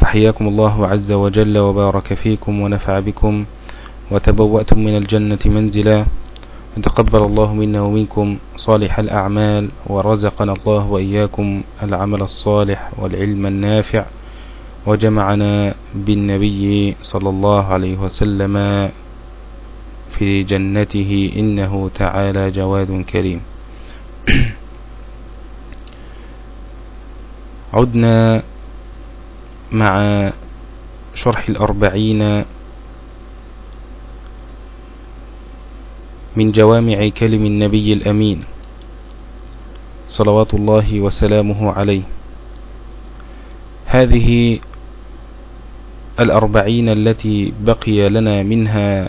فحياكم الله عز وجل وبارك فيكم ونفع بكم وتبوأتم من الجنة منزلا. وتقبل الله منا ومنكم صالح الأعمال ورزقنا الله وإياكم العمل الصالح والعلم النافع وجمعنا بالنبي صلى الله عليه وسلم في جنته إنه تعالى جواد كريم. عدنا مع شرح الأربعين من جوامع كلم النبي الأمين صلوات الله وسلامه عليه. هذه الأربعين التي بقي لنا منها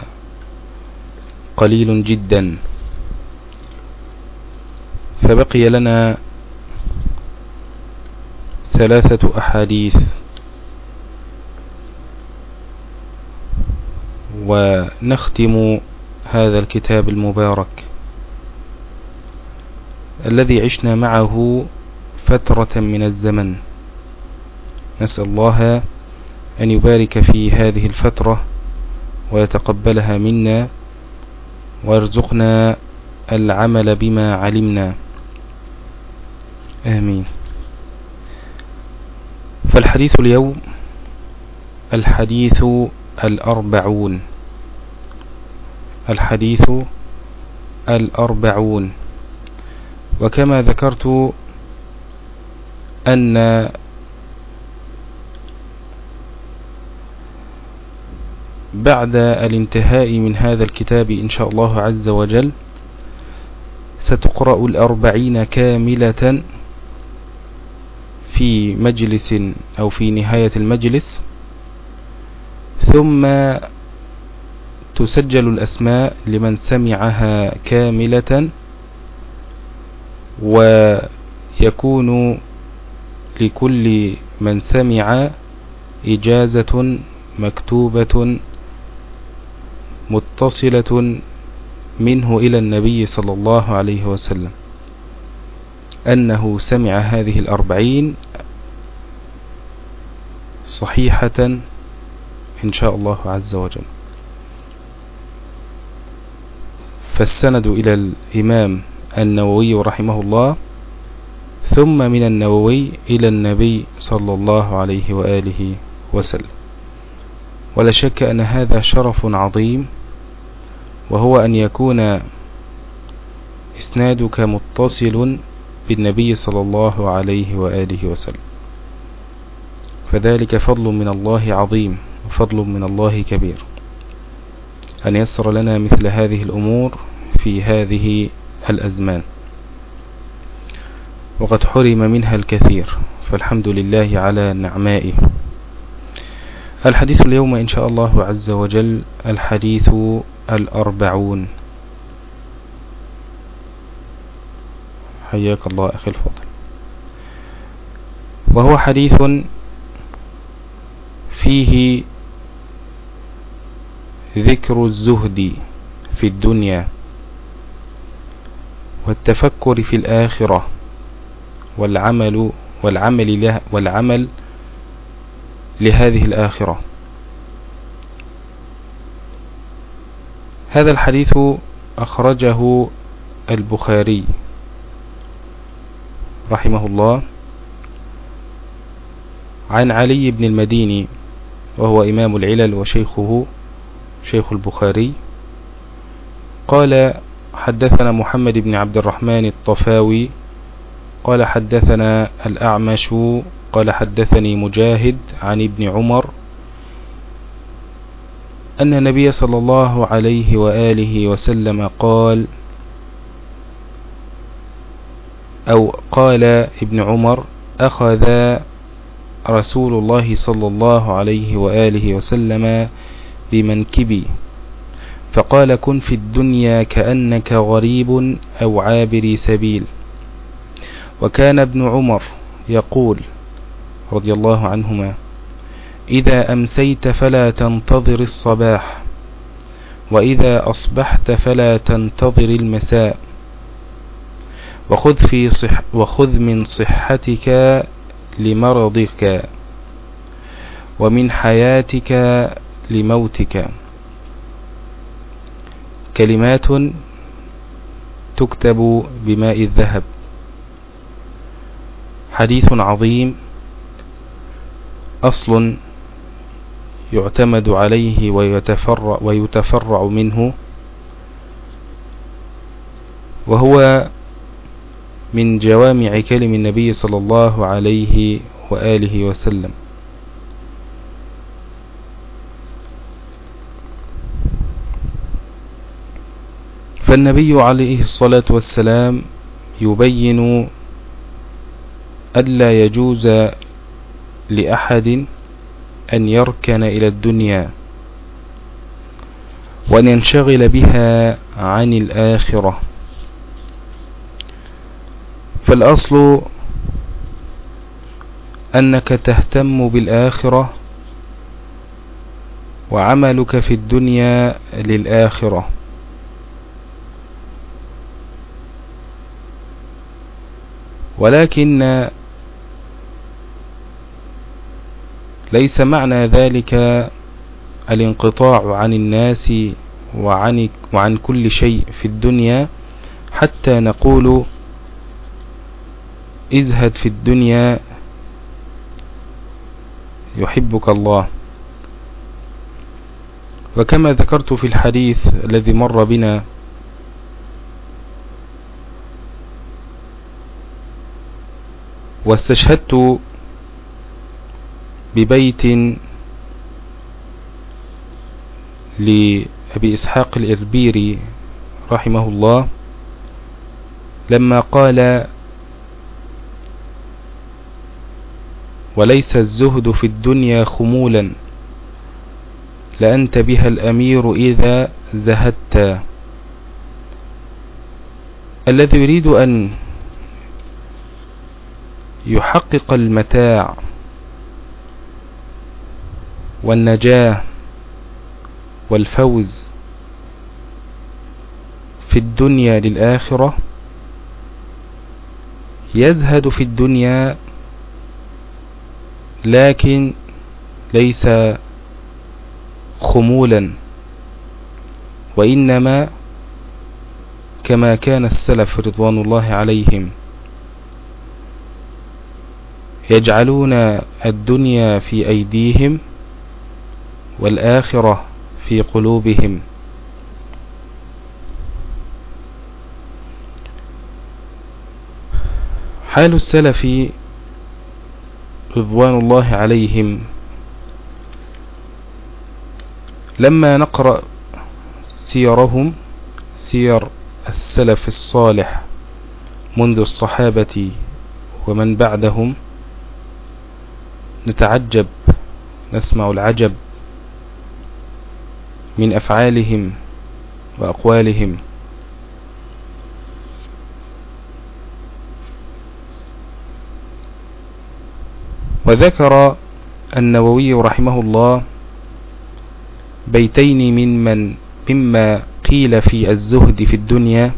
قليل جدا. فبقي لنا ثلاثة أحاديث. ونختم هذا الكتاب المبارك الذي عشنا معه فترة من الزمن. نسأل الله أن يبارك في هذه الفترة ويتقبلها منا ويرزقنا العمل بما علمنا. آمين. فالحديث اليوم الحديث الأربعون. الحديث الأربعون. وكما ذكرت أن بعد الانتهاء من هذا الكتاب إن شاء الله عز وجل ستقرأ الأربعين كاملة في مجلس أو في نهاية المجلس. ثم تسجل الأسماء لمن سمعها كاملة ويكون لكل من سمع إجازة مكتوبة متصلة منه إلى النبي صلى الله عليه وسلم أنه سمع هذه الأربعين صحيحة إن شاء الله عز وجل. فالسند إلى الإمام النووي رحمه الله ثم من النووي إلى النبي صلى الله عليه وآله وسلم. ولا شك أن هذا شرف عظيم وهو أن يكون إسنادك متصل بالنبي صلى الله عليه وآله وسلم. فذلك فضل من الله عظيم. وفضل من الله كبير. أن يسر لنا مثل هذه الأمور في هذه الأزمان. وقد حرم منها الكثير فالحمد لله على نعمائه. الحديث اليوم إن شاء الله عز وجل الحديث الأربعون. حياك الله أخي الفضل. وهو حديث فيه ذكر الزهد في الدنيا والتفكر في الآخرة والعمل والعمل له والعمل لهذه الآخرة. هذا الحديث أخرجه البخاري رحمه الله عن علي بن المديني وهو إمام العلل وشيخه شيخ البخاري. قال حدثنا محمد بن عبد الرحمن الطفاوي. قال حدثنا الأعمش. قال حدثني مجاهد عن ابن عمر. أن النبي صلى الله عليه وآله وسلم قال أو قال ابن عمر أخذ رسول الله صلى الله عليه وآله وسلم بمنكبي. فقال كن في الدنيا كأنك غريب أو عابر سبيل. وكان ابن عمر يقول رضي الله عنهما إذا أمسيت فلا تنتظر الصباح وإذا أصبحت فلا تنتظر المساء. وخذ, في صح وخذ من صحتك لمرضك ومن حياتك لموتك. كلمات تكتب بماء الذهب. حديث عظيم أصل يعتمد عليه ويتفرع, ويتفرع منه وهو من جوامع كلم النبي صلى الله عليه وآله وسلم. فالنبي عليه الصلاة والسلام يبين ألا يجوز لأحد أن يركن إلى الدنيا وأن ينشغل بها عن الآخرة. فالأصل أنك تهتم بالآخرة وعملك في الدنيا للآخرة. ولكن ليس معنى ذلك الانقطاع عن الناس وعن, وعن كل شيء في الدنيا حتى نقول ازهد في الدنيا يحبك الله. وكما ذكرت في الحديث الذي مر بنا واستشهدت ببيت لأبي إسحاق الإربيري رحمه الله لما قال وليس الزهد في الدنيا خمولا لأنت بها الأمير إذا زهدت. الذي يريد أن يحقق المتاع والنجاة والفوز في الدنيا للآخرة يزهد في الدنيا لكن ليس خمولا وإنما كما كان السلف رضوان الله عليهم. يجعلون الدنيا في أيديهم والآخرة في قلوبهم. حال السلف رضوان الله عليهم. لما نقرأ سيرهم سير السلف الصالح منذ الصحابة ومن بعدهم نتعجب نسمع العجب من أفعالهم وأقوالهم. وذكر النووي رحمه الله بيتين ممن مما قيل في الزهد في الدنيا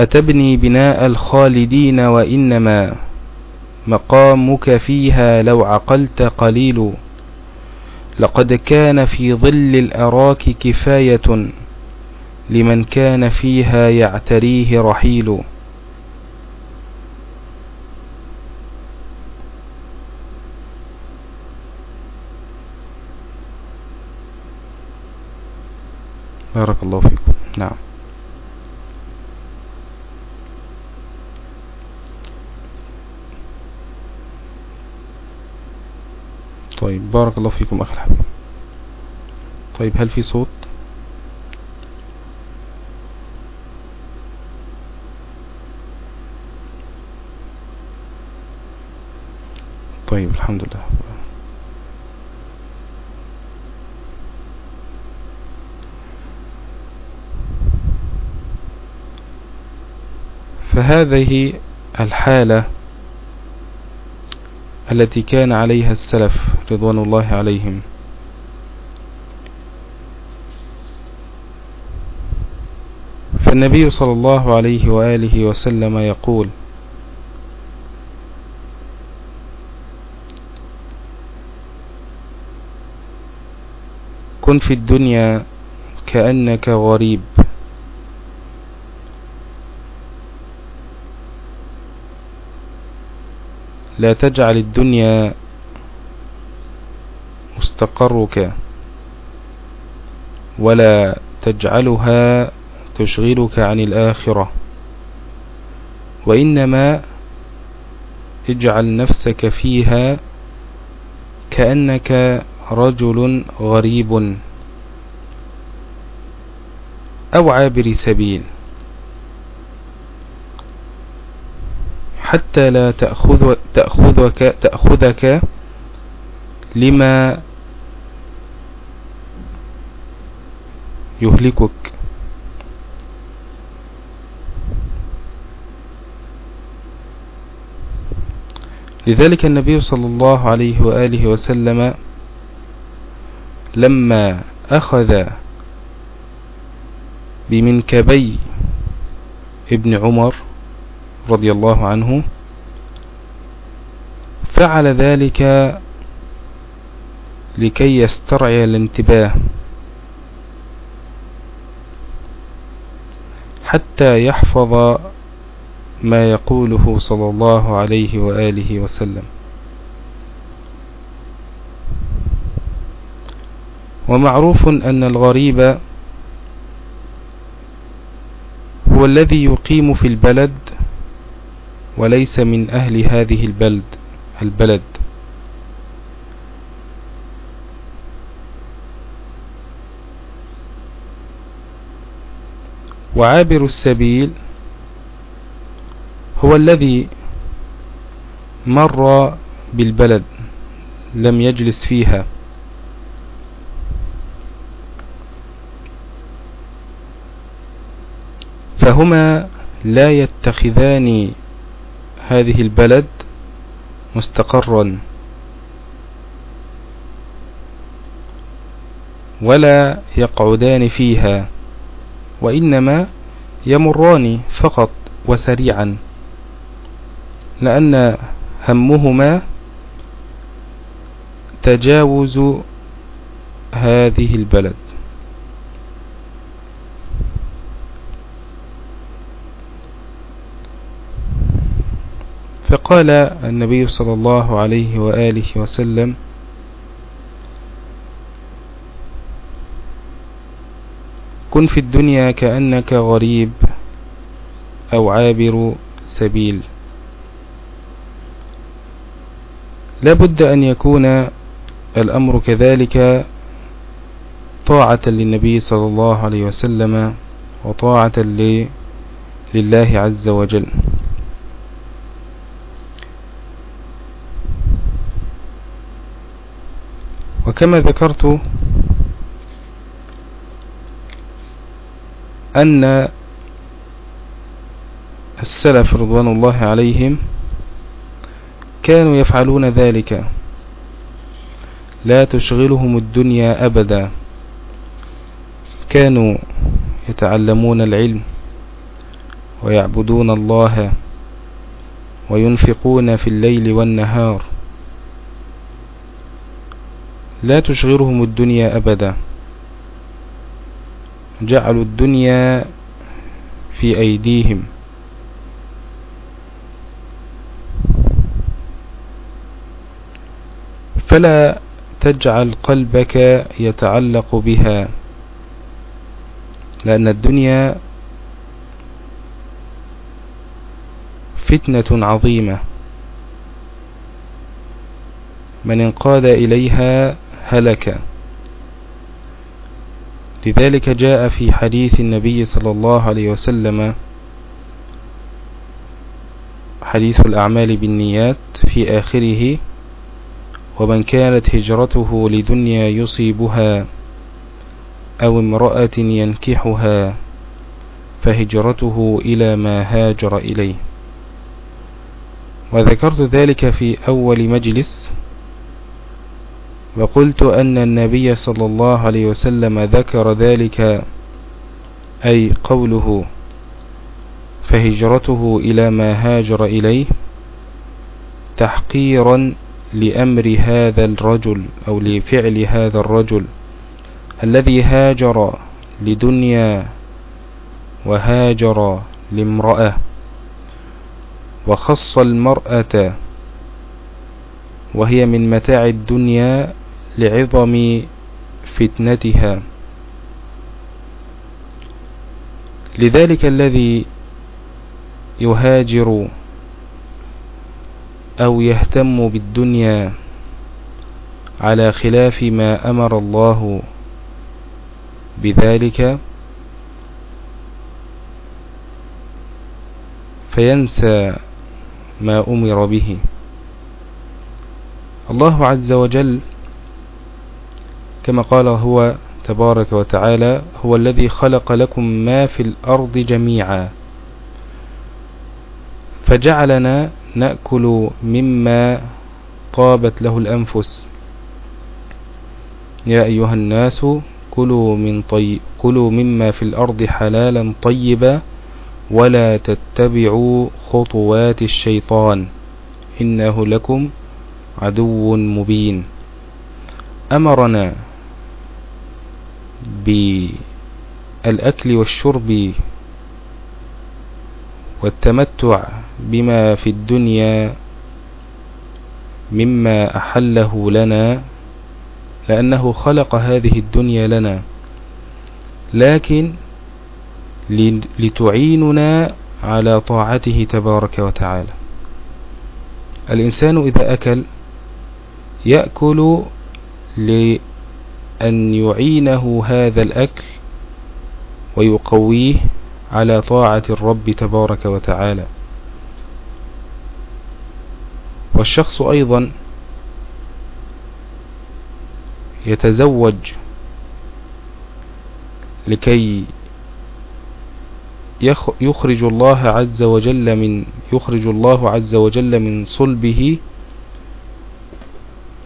أتبني بناء الخالدين وإنما مقامك فيها لو عقلت قليل. لقد كان في ظل الأراك كفاية لمن كان فيها يعتريه رحيل. بارك الله فيكم. نعم. طيب بارك الله فيكم أخي الحبيب. طيب هل في صوت؟ طيب الحمد لله. فهذه الحالة التي كان عليها السلف رضوان الله عليهم. فالنبي صلى الله عليه وآله وسلم يقول كن في الدنيا كأنك غريب. لا تجعل الدنيا مستقرك ولا تجعلها تشغلك عن الآخرة. وإنما اجعل نفسك فيها كأنك رجل غريب. أو عابر سبيل حتى لا تأخذ تأخذك, تأخذك لما يهلكك. لذلك النبي صلى الله عليه وآله وسلم لما أخذ بمنكبي ابن عمر رضي الله عنه فعل ذلك لكي يسترعي الانتباه حتى يحفظ ما يقوله صلى الله عليه وآله وسلم. ومعروف أن الغريب هو الذي يقيم في البلد وليس من أهل هذه البلد البلد. وعابر السبيل هو الذي مر بالبلد لم يجلس فيها. فهما لا يتخذان هذه البلد مستقرا. ولا يقعدان فيها وإنما يمران فقط وسريعا لأن همهما تجاوز هذه البلد. فقال النبي صلى الله عليه وآله وسلم كن في الدنيا كأنك غريب أو عابر سبيل. لا بد أن يكون الأمر كذلك طاعة للنبي صلى الله عليه وسلم وطاعة لله عز وجل. وكما ذكرت أن السلف رضوان الله عليهم كانوا يفعلون ذلك. لا تشغلهم الدنيا أبدا. كانوا يتعلمون العلم ويعبدون الله وينفقون في الليل والنهار. لا تشغلهم الدنيا أبدا. جعلوا الدنيا في أيديهم. فلا تجعل قلبك يتعلق بها لأن الدنيا فتنة عظيمة. من انقاد إليها هلك. لذلك جاء في حديث النبي صلى الله عليه وسلم حديث الأعمال بالنيات في آخره ومن كانت هجرته لدنيا يصيبها أو امرأة ينكحها فهجرته إلى ما هاجر إليه. وذكرت ذلك في أول مجلس وقلت أن النبي صلى الله عليه وسلم ذكر ذلك أي قوله فهجرته إلى ما هاجر إليه تحقيرا لأمر هذا الرجل أو لفعل هذا الرجل الذي هاجر لدنيا وهاجر لامرأة وخص المرأة وهي من متاع الدنيا لعظم فتنتها. لذلك الذي يهاجر أو يهتم بالدنيا على خلاف ما أمر الله بذلك فينسى ما أمر به. الله عز وجل كما قال هو تبارك وتعالى هو الذي خلق لكم ما في الأرض جميعا فجعلنا نأكل مما طابت له الأنفس يا أيها الناس كلوا, من طي كلوا مما في الأرض حلالا طيبا ولا تتبعوا خطوات الشيطان إنه لكم عدو مبين أمرنا بالأكل والشرب والتمتع بما في الدنيا مما أحله لنا لأنه خلق هذه الدنيا لنا. لكن لتعيننا على طاعته تبارك وتعالى. الإنسان إذا أكل يأكل لأن يعينه هذا الأكل ويقويه على طاعة الرب تبارك وتعالى. والشخص أيضا يتزوج لكي يخرج الله عز وجل من يخرج الله عز وجل من صلبه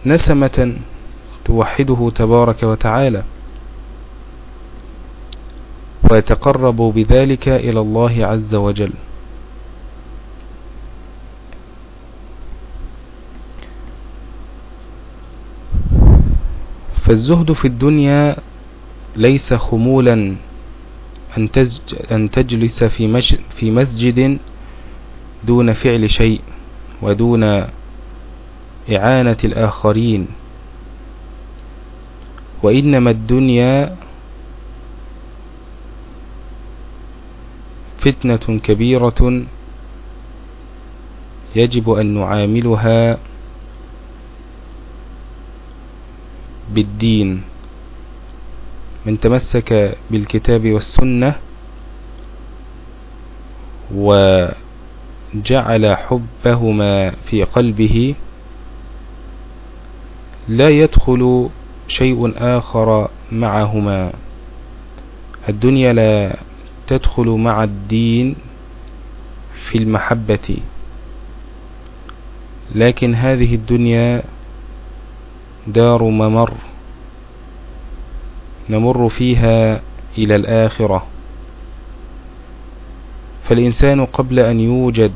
نسمة توحده تبارك وتعالى ويتقرب بذلك إلى الله عز وجل. فالزهد في الدنيا ليس خمولا أن, تجلس في مسجد دون فعل شيء ودون إعانة الآخرين. وإنما الدنيا فتنة كبيرة يجب أن نعاملها بالدين. من تمسك بالكتاب والسنة وجعل حبهما في قلبه لا يدخل شيء آخر معهما. الدنيا لا تدخل مع الدين في المحبة. لكن هذه الدنيا دار ممر. نمر فيها إلى الآخرة. فالإنسان قبل أن يوجد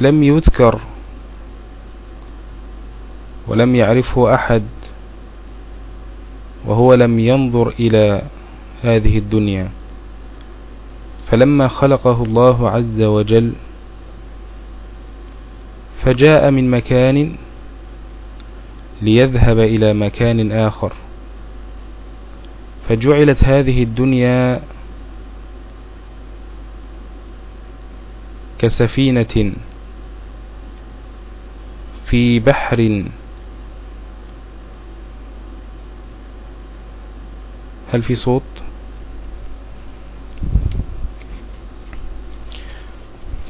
لم يذكر ولم يعرفه أحد وهو لم ينظر إلى هذه الدنيا. فلما خلقه الله عز وجل فجاء من مكان ليذهب إلى مكان آخر. فجعلت هذه الدنيا كسفينة في بحر. هل في صوت؟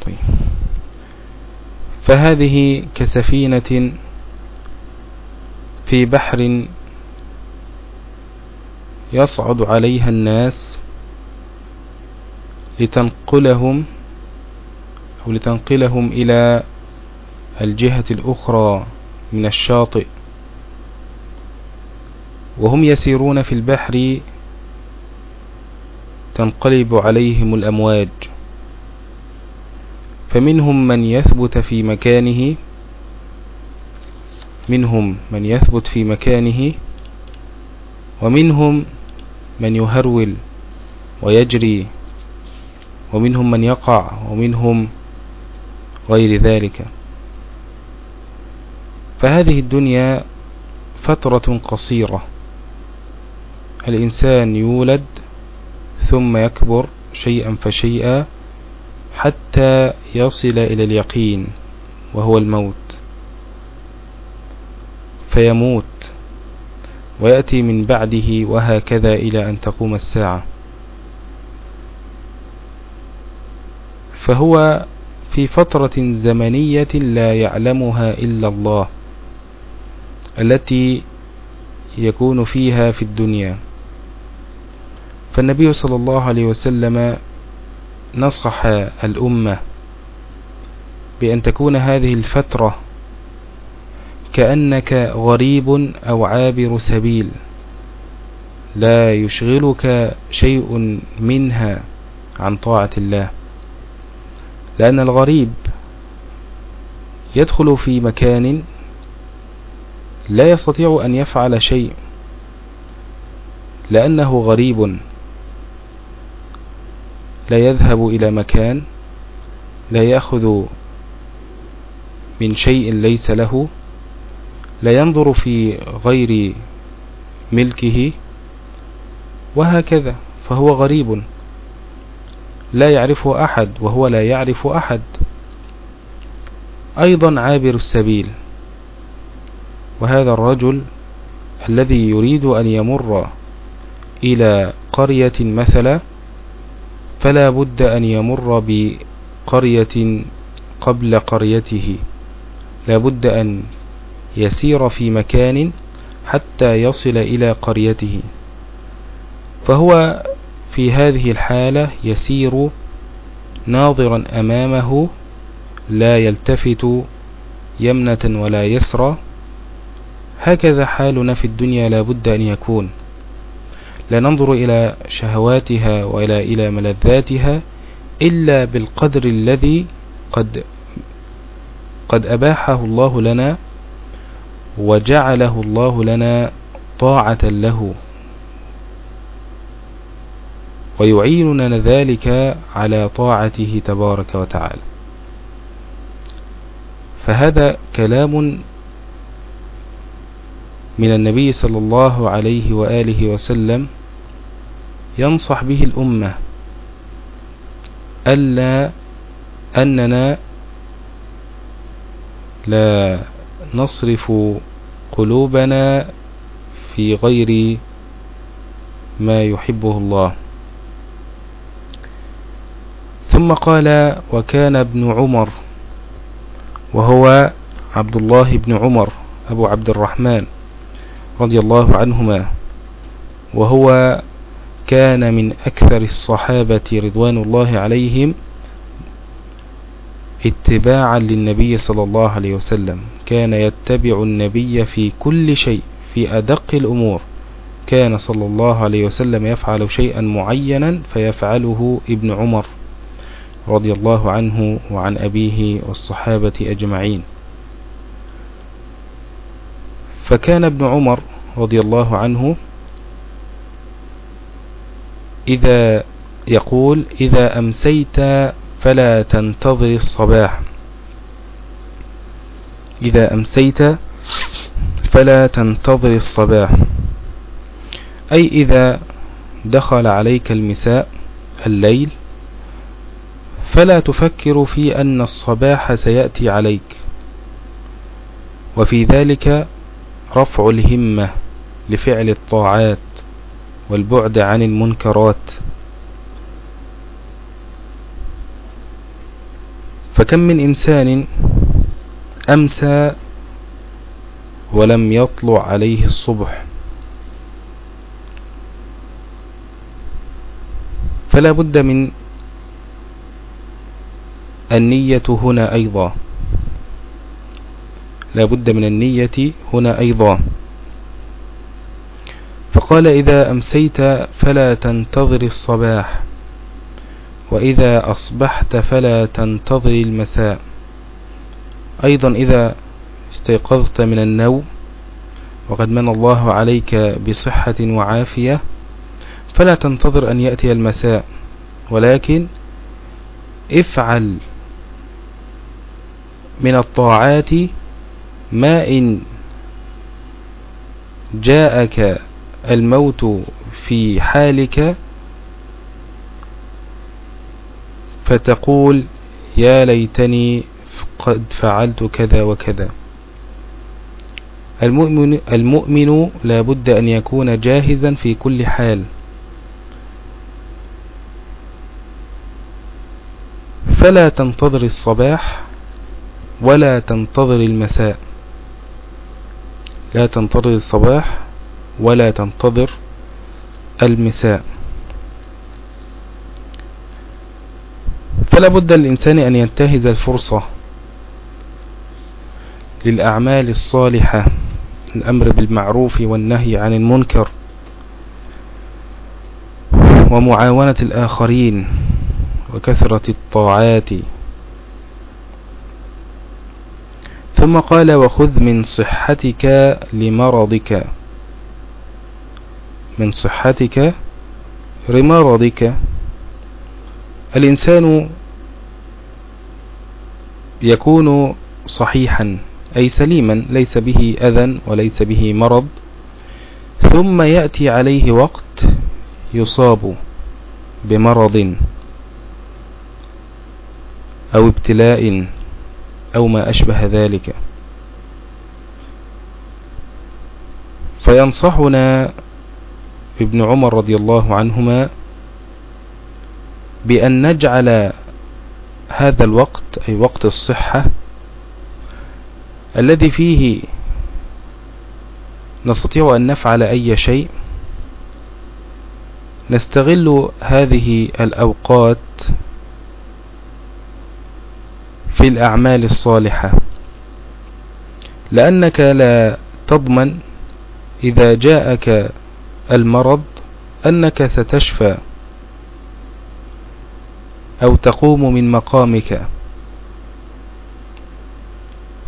طيب. فهذه كسفينة في بحر يصعد عليها الناس لتنقلهم أو لتنقلهم إلى الجهة الأخرى من الشاطئ. وهم يسيرون في البحر تنقلب عليهم الأمواج. فمنهم من يثبت في مكانه منهم من يثبت في مكانه ومنهم من يهرول ويجري ومنهم من يقع ومنهم غير ذلك. فهذه الدنيا فترة قصيرة. الإنسان يولد ثم يكبر شيئا فشيئا حتى يصل إلى اليقين وهو الموت. فيموت ويأتي من بعده وهكذا إلى أن تقوم الساعة. فهو في فترة زمنية لا يعلمها إلا الله. التي يكون فيها في الدنيا. فالنبي صلى الله عليه وسلم نصح الأمة بأن تكون هذه الفترة كأنك غريب أو عابر سبيل لا يشغلك شيء منها عن طاعة الله. لأن الغريب يدخل في مكان لا يستطيع أن يفعل شيء لأنه غريب. لا يذهب إلى مكان لا يأخذ من شيء ليس له. لا ينظر في غير ملكه. وهكذا فهو غريب. لا يعرفه أحد وهو لا يعرف أحد. أيضا عابر السبيل. وهذا الرجل الذي يريد أن يمر إلى قرية مثلا فلا بد أن يمر بقرية قبل قريته. لا بد أن يسير في مكان حتى يصل إلى قريته. فهو في هذه الحالة يسير ناظرا أمامه لا يلتفت يمنة ولا يسرى. هكذا حالنا في الدنيا لا بد أن يكون. لا ننظر إلى شهواتها وإلى إلى ملذاتها إلا بالقدر الذي قد قد أباحه الله لنا وجعله الله لنا طاعة له. ويعيننا ذلك على طاعته تبارك وتعالى. فهذا كلام من النبي صلى الله عليه وآله وسلم ينصح به الأمة ألا أننا لا نصرف قلوبنا في غير ما يحبه الله. ثم قال وكان ابن عمر وهو عبد الله بن عمر أبو عبد الرحمن. رضي الله عنهما وهو كان من أكثر الصحابة رضوان الله عليهم اتباعا للنبي صلى الله عليه وسلم. كان يتبع النبي في كل شيء في أدق الأمور. كان صلى الله عليه وسلم يفعل شيئا معينا فيفعله ابن عمر رضي الله عنه وعن أبيه والصحابة أجمعين. فكان ابن عمر رضي الله عنه إذا يقول إذا أمسيت فلا تنتظر الصباح. إذا أمسيت فلا تنتظر الصباح. أي إذا دخل عليك المساء الليل فلا تفكر في أن الصباح سيأتي عليك. وفي ذلك رفع الهمة لفعل الطاعات والبعد عن المنكرات. فكم من إنسان أمسى ولم يطلع عليه الصبح. فلا بد من النية هنا أيضا. لا بد من النية هنا أيضا. فقال إذا أمسيت فلا تنتظر الصباح وإذا أصبحت فلا تنتظر المساء. أيضا إذا استيقظت من النوم وقد من الله عليك بصحة وعافية فلا تنتظر أن يأتي المساء. ولكن افعل من الطاعات ما إن جاءك الموت في حالك فتقول يا ليتني قد فعلت كذا وكذا. المؤمن, المؤمن لا بد أن يكون جاهزا في كل حال. فلا تنتظر الصباح ولا تنتظر المساء. لا تنتظر الصباح ولا تنتظر المساء. فلا بد للإنسان أن ينتهز الفرصة للأعمال الصالحة الأمر بالمعروف والنهي عن المنكر ومعاونة الآخرين وكثرة الطاعات. ثم قال وخذ من صحتك لمرضك. من صحتك لمرضك. الإنسان يكون صحيحا أي سليما ليس به أذى وليس به مرض ثم يأتي عليه وقت يصاب بمرض أو ابتلاء. أو ما أشبه ذلك. فينصحنا ابن عمر رضي الله عنهما بأن نجعل هذا الوقت أي وقت الصحة الذي فيه نستطيع أن نفعل أي شيء نستغل هذه الأوقات في الأعمال الصالحة. لأنك لا تضمن إذا جاءك المرض أنك ستشفى أو تقوم من مقامك.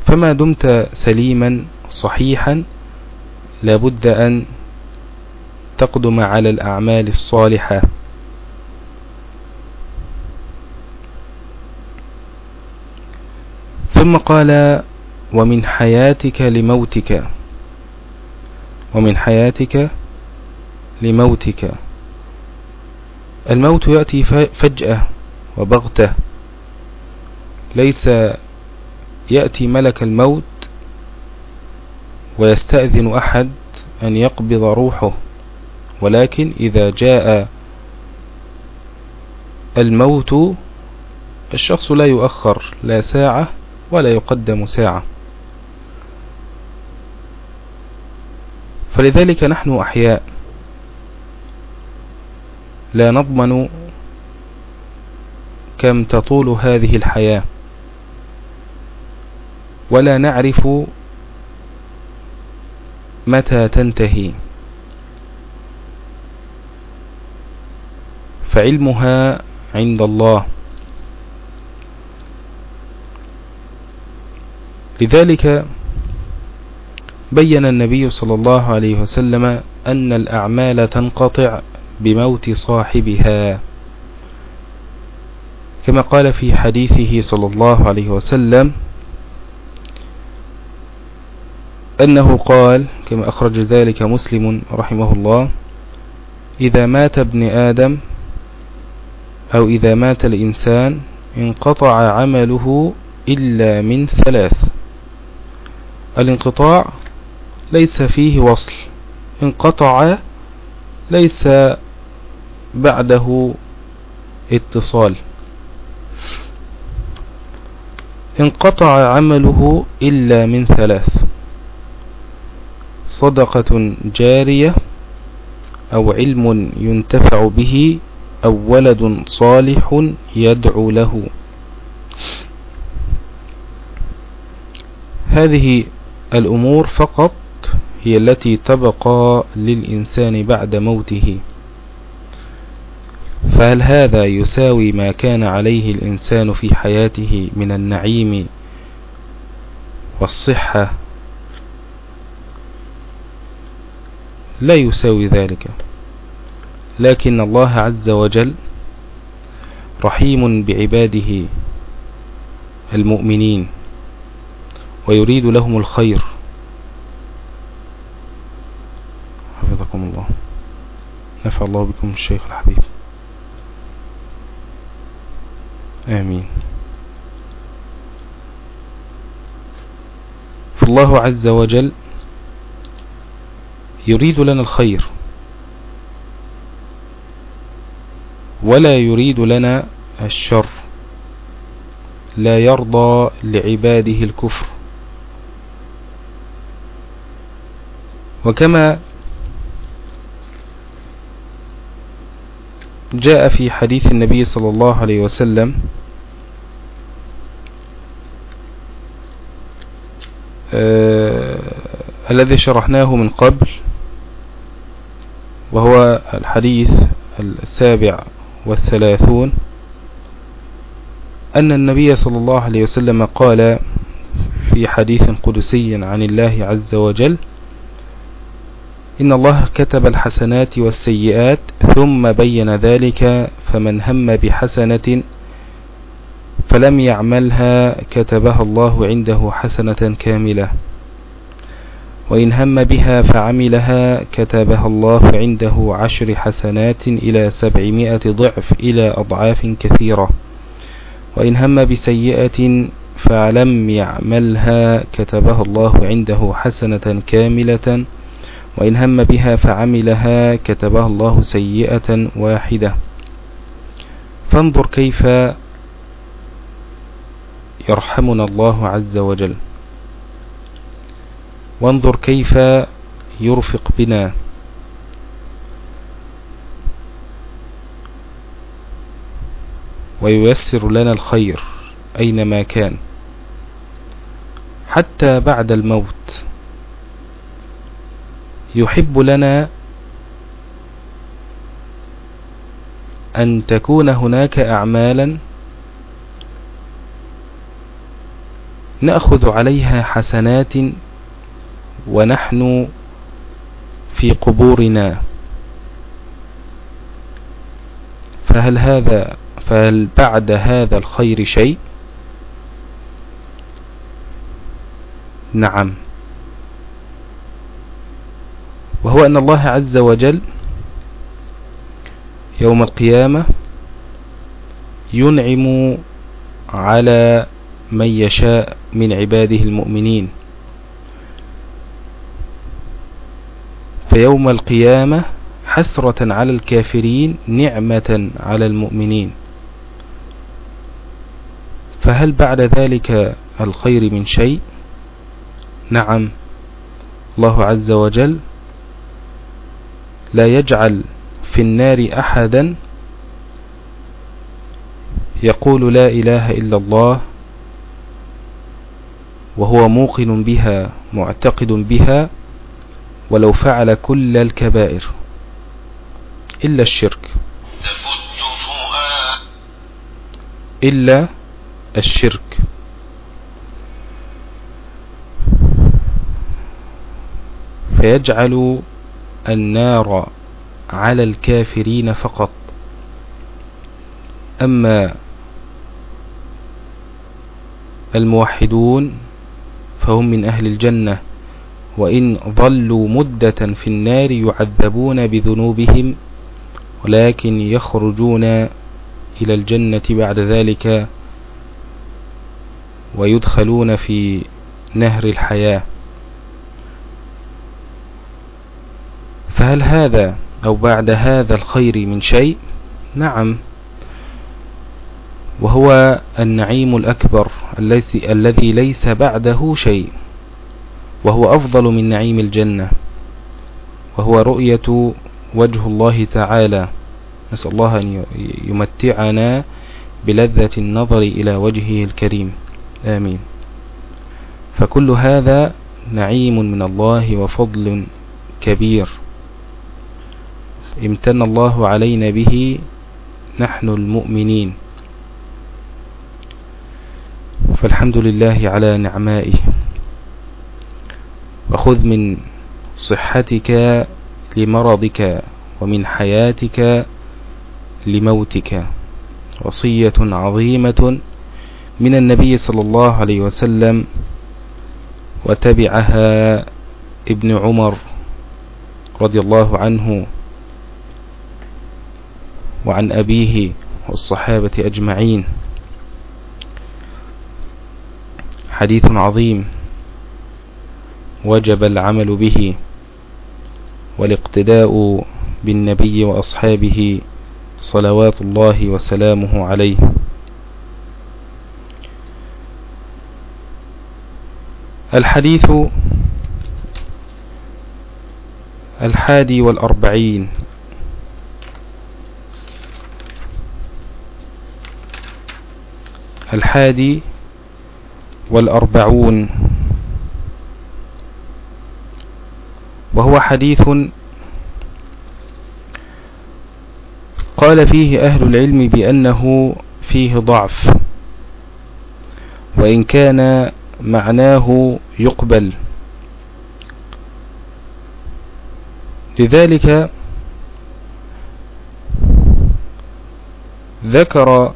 فما دمت سليما صحيحا لابد أن تقدم على الأعمال الصالحة. ثم قال ومن حياتك لموتك. ومن حياتك لموتك. الموت يأتي فجأة وبغتة. ليس يأتي ملك الموت ويستأذن أحد أن يقبض روحه ولكن إذا جاء الموت الشخص لا يؤخر لا ساعة ولا يقدم ساعة. فلذلك نحن أحياء. لا نضمن كم تطول هذه الحياة. ولا نعرف متى تنتهي. فعلمها عند الله. لذلك بين النبي صلى الله عليه وسلم أن الأعمال تنقطع بموت صاحبها. كما قال في حديثه صلى الله عليه وسلم أنه قال كما أخرج ذلك مسلم رحمه الله إذا مات ابن آدم أو إذا مات الإنسان انقطع عمله إلا من ثلاث. الانقطاع ليس فيه وصل انقطع ليس بعده اتصال. انقطع عمله إلا من ثلاث صدقة جارية أو علم ينتفع به أو ولد صالح يدعو له. هذه الأمور فقط هي التي تبقى للإنسان بعد موته. فهل هذا يساوي ما كان عليه الإنسان في حياته من النعيم والصحة؟ لا يساوي ذلك. لكن الله عز وجل رحيم بعباده المؤمنين. ويريد لهم الخير. حفظكم الله. نفع الله بكم الشيخ الحبيب. آمين. فالله عز وجل يريد لنا الخير. ولا يريد لنا الشر. لا يرضى لعباده الكفر. وكما جاء في حديث النبي صلى الله عليه وسلم آه الذي شرحناه من قبل وهو الحديث السابع والثلاثون أن النبي صلى الله عليه وسلم قال في حديث قدسي عن الله عز وجل إن الله كتب الحسنات والسيئات ثم بين ذلك فمن هم بحسنة فلم يعملها كتبها الله عنده حسنة كاملة. وإن هم بها فعملها كتبها الله عنده عشر حسنات إلى سبعمائة ضعف إلى أضعاف كثيرة. وإن هم بسيئة فلم يعملها كتبها الله عنده حسنة كاملة وإن هم بها فعملها كتبها الله سيئة واحدة. فانظر كيف يرحمنا الله عز وجل. وانظر كيف يرفق بنا. وييسر لنا الخير أينما كان. حتى بعد الموت. يحب لنا أن تكون هناك أعمالا نأخذ عليها حسنات ونحن في قبورنا. فهل هذا فهل بعد هذا الخير شيء؟ نعم. وهو أن الله عز وجل يوم القيامة ينعم على من يشاء من عباده المؤمنين. فيوم القيامة حسرة على الكافرين نعمة على المؤمنين. فهل بعد ذلك الخير من شيء؟ نعم الله عز وجل لا يجعل في النار أحدا يقول لا إله إلا الله وهو موقن بها معتقد بها ولو فعل كل الكبائر إلا الشرك. إلا الشرك. فيجعل النار على الكافرين فقط. أما الموحدون فهم من أهل الجنة وإن ظلوا مدة في النار يعذبون بذنوبهم ولكن يخرجون إلى الجنة بعد ذلك ويدخلون في نهر الحياة. فهل هذا أو بعد هذا الخير من شيء؟ نعم. وهو النعيم الأكبر الذي ليس بعده شيء وهو أفضل من نعيم الجنة وهو رؤية وجه الله تعالى. نسأل الله أن يمتعنا بلذة النظر إلى وجهه الكريم. آمين. فكل هذا نعيم من الله وفضل كبير. امتن الله علينا به نحن المؤمنين. فالحمد لله على نعمائه. وخذ من صحتك لمرضك ومن حياتك لموتك. وصية عظيمة من النبي صلى الله عليه وسلم وتبعها ابن عمر رضي الله عنه. وعن أبيه والصحابة أجمعين. حديث عظيم. وجب العمل به والاقتداء بالنبي وأصحابه صلوات الله وسلامه عليه. الحديث الحادي والأربعين. الحادي والأربعون. وهو حديث قال فيه أهل العلم بأنه فيه ضعف وإن كان معناه يقبل. لذلك ذكر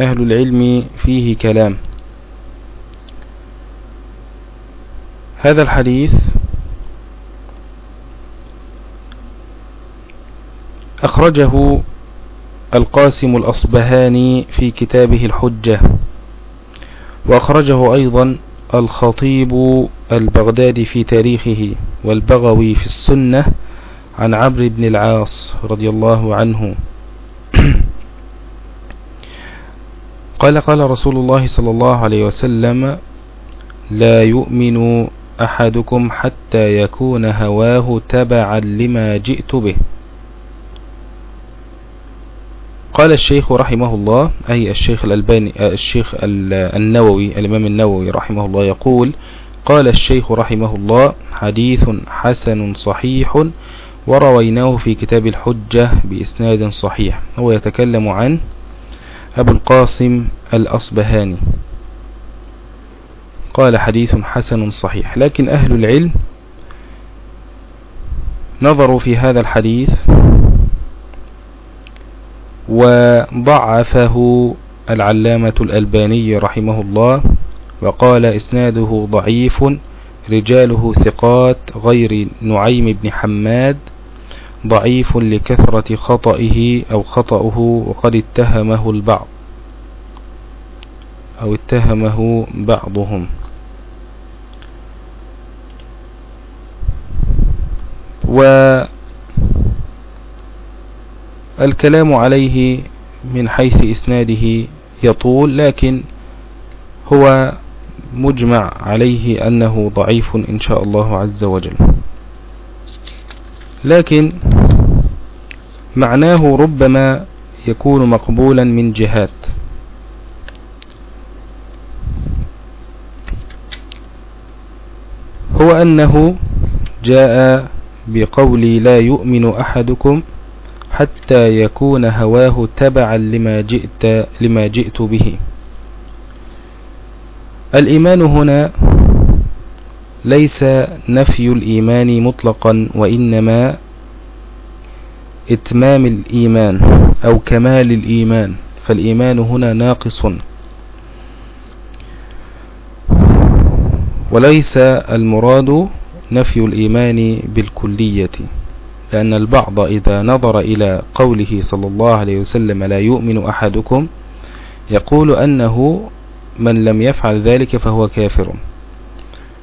أهل العلم فيه كلام. هذا الحديث أخرجه القاسم الأصبهاني في كتابه الحجة وأخرجه أيضا الخطيب البغدادي في تاريخه والبغوي في السنة عن عمرو بن العاص رضي الله عنه. قال قال رسول الله صلى الله عليه وسلم لا يؤمن أحدكم حتى يكون هواه تبعا لما جئت به. قال الشيخ رحمه الله أي الشيخ الألباني آه، الشيخ النووي الإمام النووي رحمه الله يقول قال الشيخ رحمه الله حديث حسن صحيح ورويناه في كتاب الحجة بإسناد صحيح هو يتكلم عن أبو القاسم الأصبهاني. قال حديث حسن صحيح. لكن أهل العلم نظروا في هذا الحديث وضعفه العلامة الألباني رحمه الله وقال إسناده ضعيف رجاله ثقات غير نعيم بن حماد ضعيف لكثرة خطئه أو خطأه وقد اتهمه البعض أو اتهمه بعضهم. والكلام عليه من حيث إسناده يطول لكن هو مجمع عليه أنه ضعيف إن شاء الله عز وجل. لكن معناه ربما يكون مقبولا من جهات. هو أنه جاء بقولي لا يؤمن أحدكم حتى يكون هواه تبعا لما جئت, لما جئت به. الإيمان هنا ليس نفي الإيمان مطلقا وإنما إتمام الإيمان أو كمال الإيمان. فالإيمان هنا ناقص. وليس المراد نفي الإيمان بالكلية لأن البعض إذا نظر إلى قوله صلى الله عليه وسلم لا يؤمن أحدكم يقول أنه من لم يفعل ذلك فهو كافر.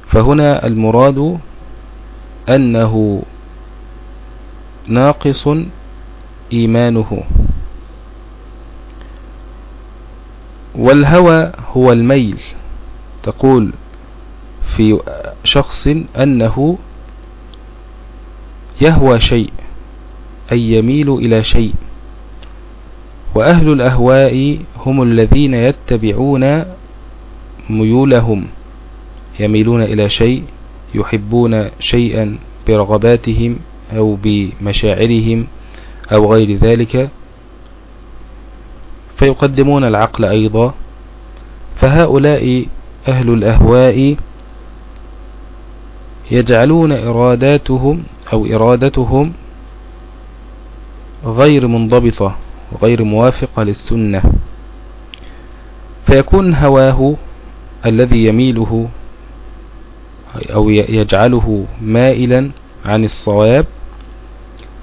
فهنا المراد أنه ناقص إيمانه. والهوى هو الميل. تقول في شخص أنه يهوى شيء أي يميل إلى شيء. وأهل الأهواء هم الذين يتبعون ميولهم. يميلون إلى شيء يحبون شيئا برغباتهم أو بمشاعرهم أو غير ذلك فيقدمون العقل أيضا. فهؤلاء أهل الأهواء يجعلون إراداتهم أو إرادتهم غير منضبطة وغير موافقة للسنة. فيكون هواه الذي يميله أو يجعله مائلا عن الصواب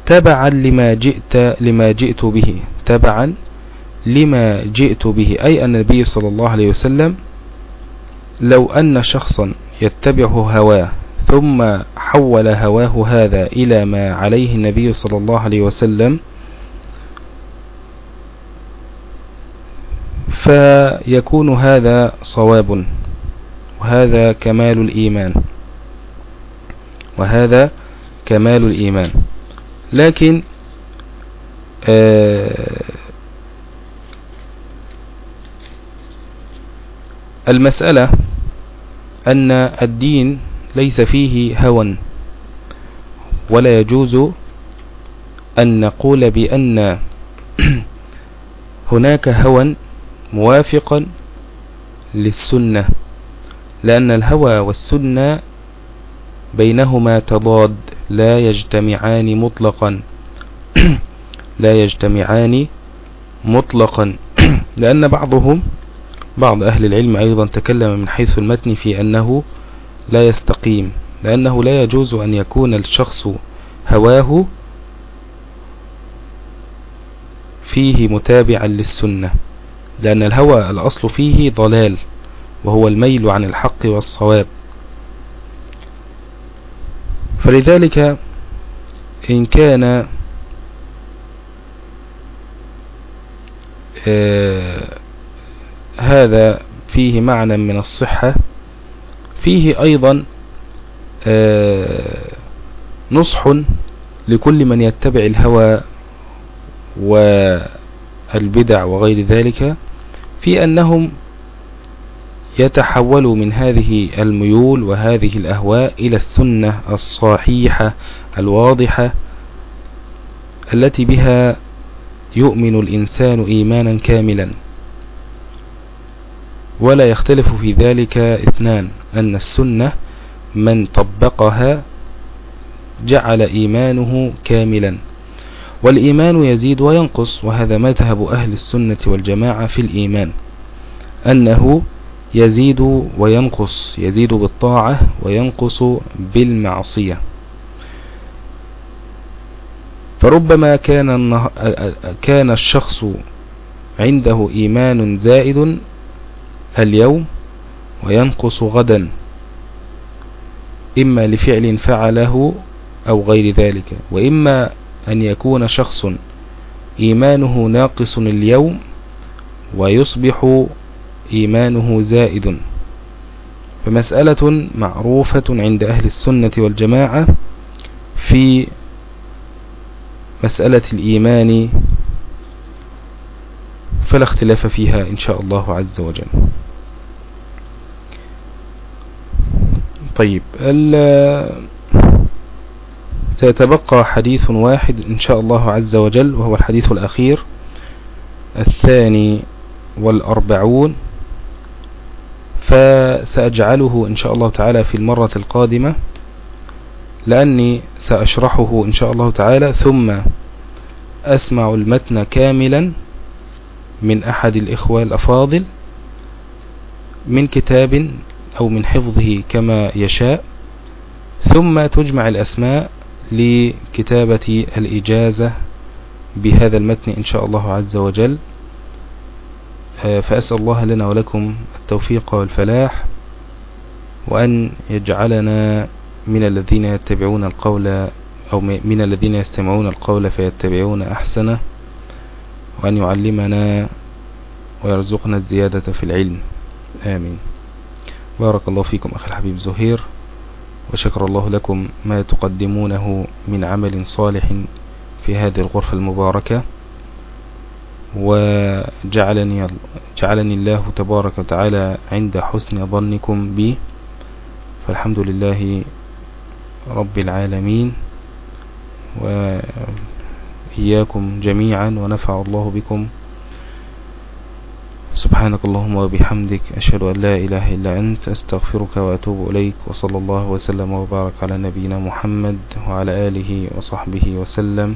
تبعا لما جئت لما جئت به تبعا لما جئت به أي أن النبي صلى الله عليه وسلم لو أن شخصا يتبع هواه ثم حول هواه هذا إلى ما عليه النبي صلى الله عليه وسلم فيكون هذا صواب. وهذا كمال الإيمان. وهذا كمال الإيمان. لكن آه، المسألة أن الدين ليس فيه هوى ولا يجوز أن نقول بأن هناك هوى موافقا للسنة. لأن الهوى والسنة بينهما تضاد لا يجتمعان مطلقا. لا يجتمعان مطلقا. لأن بعضهم بعض أهل العلم أيضا تكلم من حيث المتن في أنه لا يستقيم لأنه لا يجوز أن يكون الشخص هواه فيه متابعا للسنة لأن الهوى الأصل فيه ضلال. وهو الميل عن الحق والصواب. فلذلك إن كان آه هذا فيه معنى من الصحة فيه أيضا آه نصح لكل من يتبع الهوى والبدع وغير ذلك في أنهم يتحول من هذه الميول وهذه الأهواء إلى السنة الصحيحة الواضحة التي بها يؤمن الإنسان إيمانا كاملا. ولا يختلف في ذلك اثنان أن السنة من طبقها جعل إيمانه كاملا. والإيمان يزيد وينقص وهذا مذهب أهل السنة والجماعة في الإيمان أنه يزيد وينقص يزيد بالطاعة وينقص بالمعصية. فربما كان كان الشخص عنده إيمان زائد اليوم وينقص غدا إما لفعل فعله أو غير ذلك وإما أن يكون شخص إيمانه ناقص اليوم ويصبح إيمانه زائد. فمسألة معروفة عند أهل السنة والجماعة في مسألة الإيمان فلا اختلاف فيها إن شاء الله عز وجل. طيب سيتبقى حديث واحد إن شاء الله عز وجل وهو الحديث الأخير الثاني والأربعون. فسأجعله إن شاء الله تعالى في المرة القادمة لأني سأشرحه إن شاء الله تعالى ثم أسمع المتن كاملا من أحد الإخوة الأفاضل من كتاب أو من حفظه كما يشاء ثم تجمع الأسماء لكتابة الإجازة بهذا المتن إن شاء الله عز وجل. فأسأل الله لنا ولكم التوفيق والفلاح وأن يجعلنا من الذين يتبعون القول أو من الذين يستمعون القول فيتبعون أحسنه وأن يعلمنا ويرزقنا الزيادة في العلم. آمين. بارك الله فيكم أخي الحبيب زهير وشكر الله لكم ما تقدمونه من عمل صالح في هذه الغرفة المباركة. وجعلني جعلني الله تبارك وتعالى عند حسن ظنكم بي. فالحمد لله رب العالمين وإياكم جميعا ونفع الله بكم. سبحانك اللهم وبحمدك أشهد أن لا إله إلا أنت أستغفرك وأتوب إليك وصلى الله وسلم وبارك على نبينا محمد وعلى آله وصحبه وسلم.